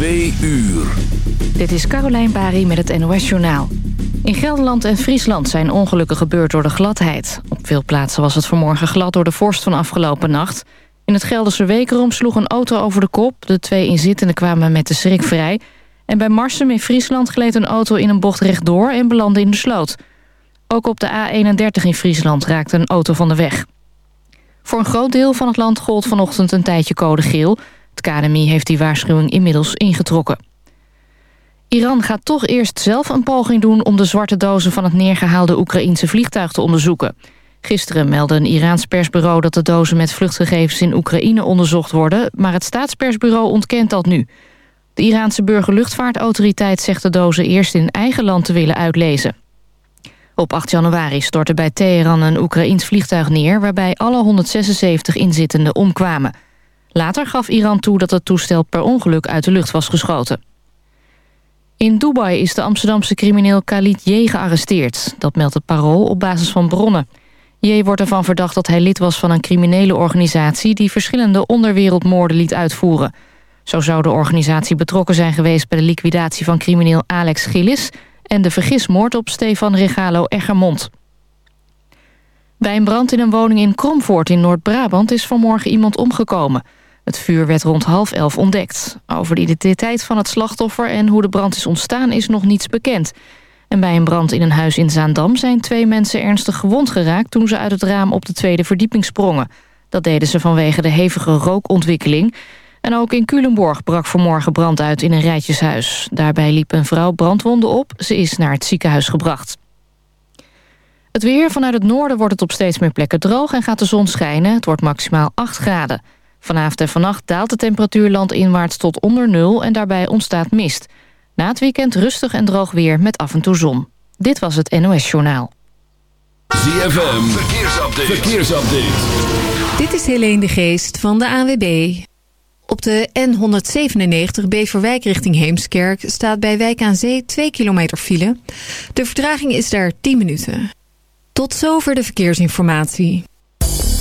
Uur. Dit is Carolijn Bari met het NOS Journaal. In Gelderland en Friesland zijn ongelukken gebeurd door de gladheid. Op veel plaatsen was het vanmorgen glad door de vorst van afgelopen nacht. In het Gelderse Wekerom sloeg een auto over de kop. De twee inzittenden kwamen met de schrik vrij. En bij Marsum in Friesland gleed een auto in een bocht rechtdoor en belandde in de sloot. Ook op de A31 in Friesland raakte een auto van de weg. Voor een groot deel van het land gold vanochtend een tijdje code geel. Het KNMI heeft die waarschuwing inmiddels ingetrokken. Iran gaat toch eerst zelf een poging doen om de zwarte dozen van het neergehaalde Oekraïense vliegtuig te onderzoeken. Gisteren meldde een Iraans persbureau dat de dozen met vluchtgegevens in Oekraïne onderzocht worden, maar het staatspersbureau ontkent dat nu. De Iraanse burgerluchtvaartautoriteit zegt de dozen eerst in eigen land te willen uitlezen. Op 8 januari stortte bij Teheran een Oekraïns vliegtuig neer... waarbij alle 176 inzittenden omkwamen. Later gaf Iran toe dat het toestel per ongeluk uit de lucht was geschoten. In Dubai is de Amsterdamse crimineel Khalid J. gearresteerd. Dat meldt het parool op basis van bronnen. J. wordt ervan verdacht dat hij lid was van een criminele organisatie... die verschillende onderwereldmoorden liet uitvoeren. Zo zou de organisatie betrokken zijn geweest... bij de liquidatie van crimineel Alex Gillis... en de vergismoord op Stefan Regalo Eggermond. Bij een brand in een woning in Kromvoort in Noord-Brabant... is vanmorgen iemand omgekomen... Het vuur werd rond half elf ontdekt. Over de identiteit van het slachtoffer en hoe de brand is ontstaan is nog niets bekend. En bij een brand in een huis in Zaandam zijn twee mensen ernstig gewond geraakt... toen ze uit het raam op de tweede verdieping sprongen. Dat deden ze vanwege de hevige rookontwikkeling. En ook in Culemborg brak vanmorgen brand uit in een rijtjeshuis. Daarbij liep een vrouw brandwonden op. Ze is naar het ziekenhuis gebracht. Het weer vanuit het noorden wordt het op steeds meer plekken droog... en gaat de zon schijnen. Het wordt maximaal 8 graden. Vanavond en vannacht daalt de temperatuur landinwaarts tot onder nul en daarbij ontstaat mist. Na het weekend rustig en droog weer met af en toe zon. Dit was het NOS Journaal. ZFM, verkeersupdate. verkeersupdate. Dit is Helene de Geest van de AWB. Op de N197 Beverwijk richting Heemskerk staat bij Wijk aan Zee 2 kilometer file. De vertraging is daar 10 minuten. Tot zover de verkeersinformatie.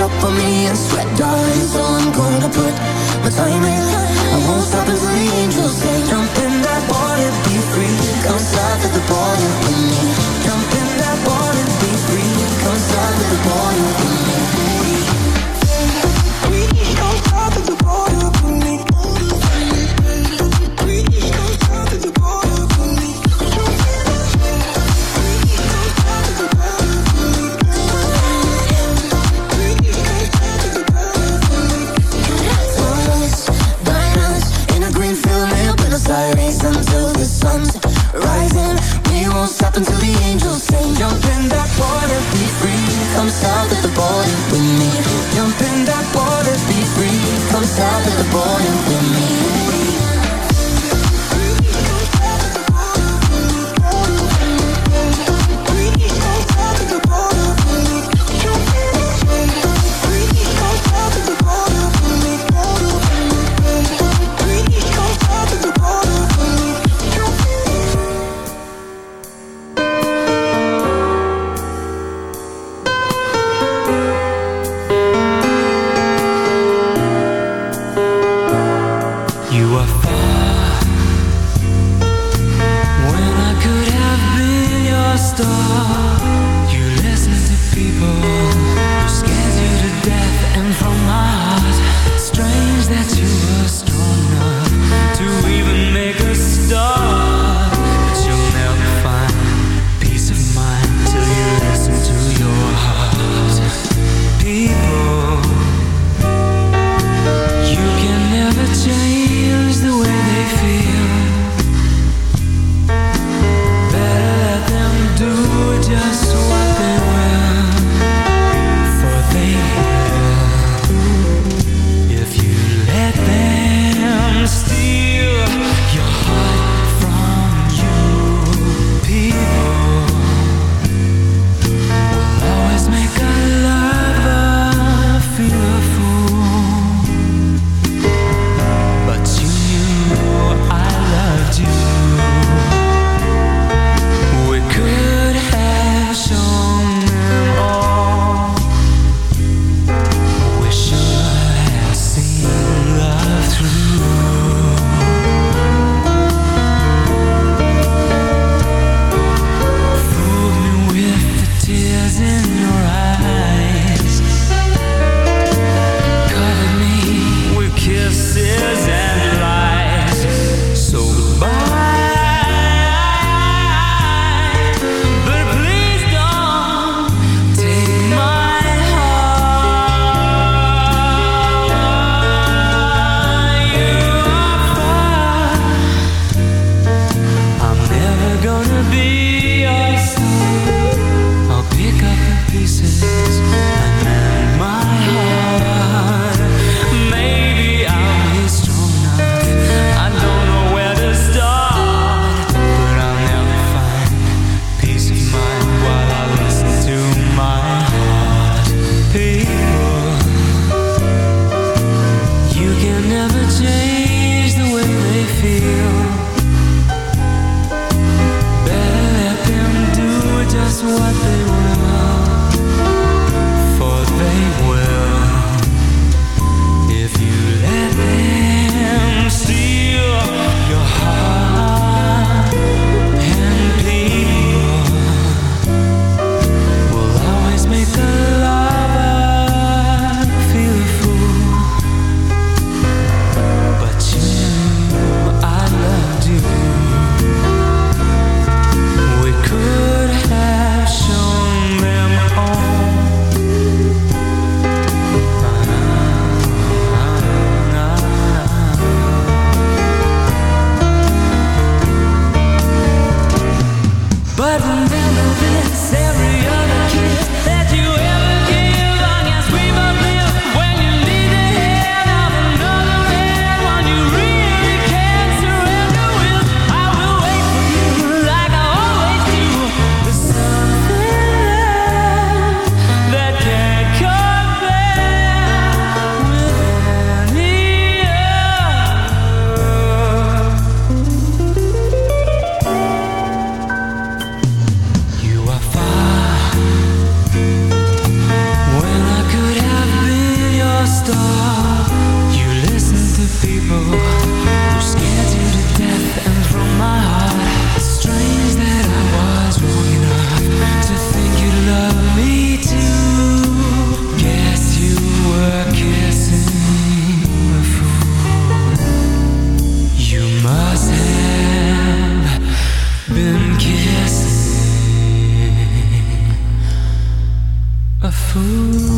up on me and sweat die So I'm gonna put my time in. I won't stop until the angels say Jump in that water, be free. Come south at the border with me. the boy Oh.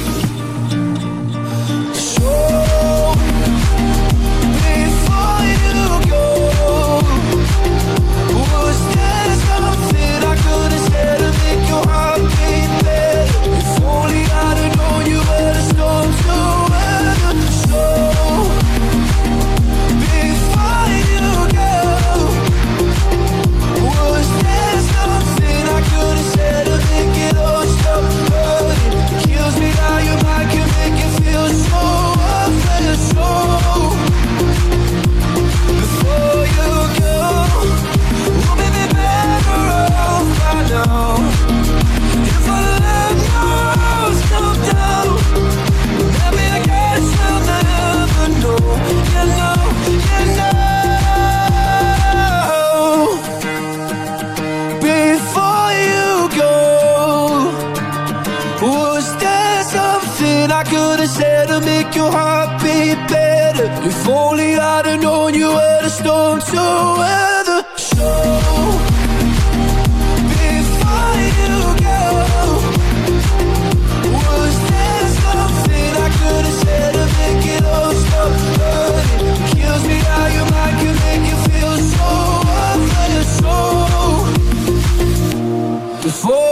before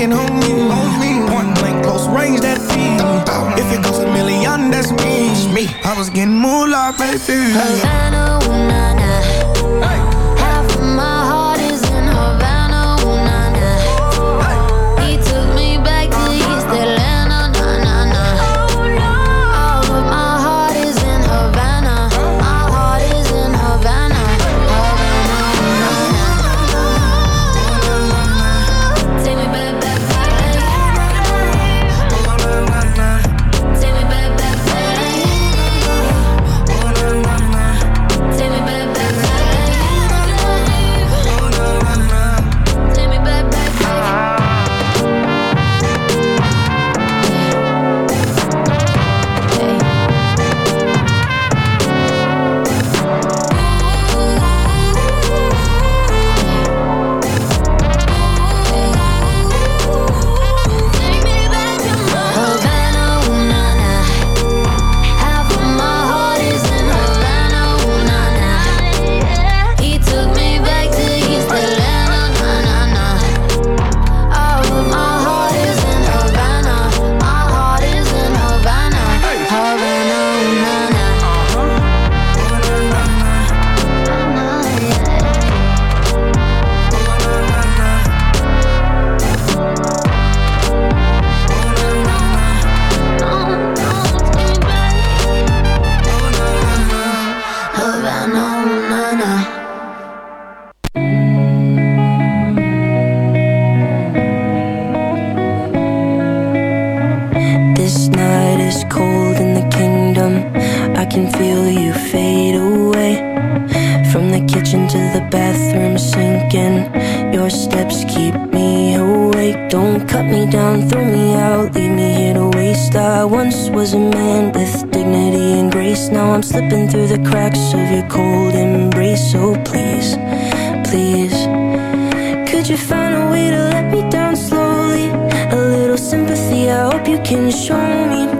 thinking on me. Point blank, close range, that feed. If it goes a million, that's me. Me, I was getting more moolah, baby. Havana, ooh. Feel you fade away. From the kitchen to the bathroom sinking. Your steps keep me awake. Don't cut me down, throw me out, leave me here to waste. I once was a man with dignity and grace. Now I'm slipping through the cracks of your cold embrace. So please, please, could you find a way to let me down slowly? A little sympathy, I hope you can show me.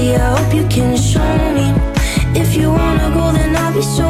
I hope you can show me. If you wanna go, then I'll be so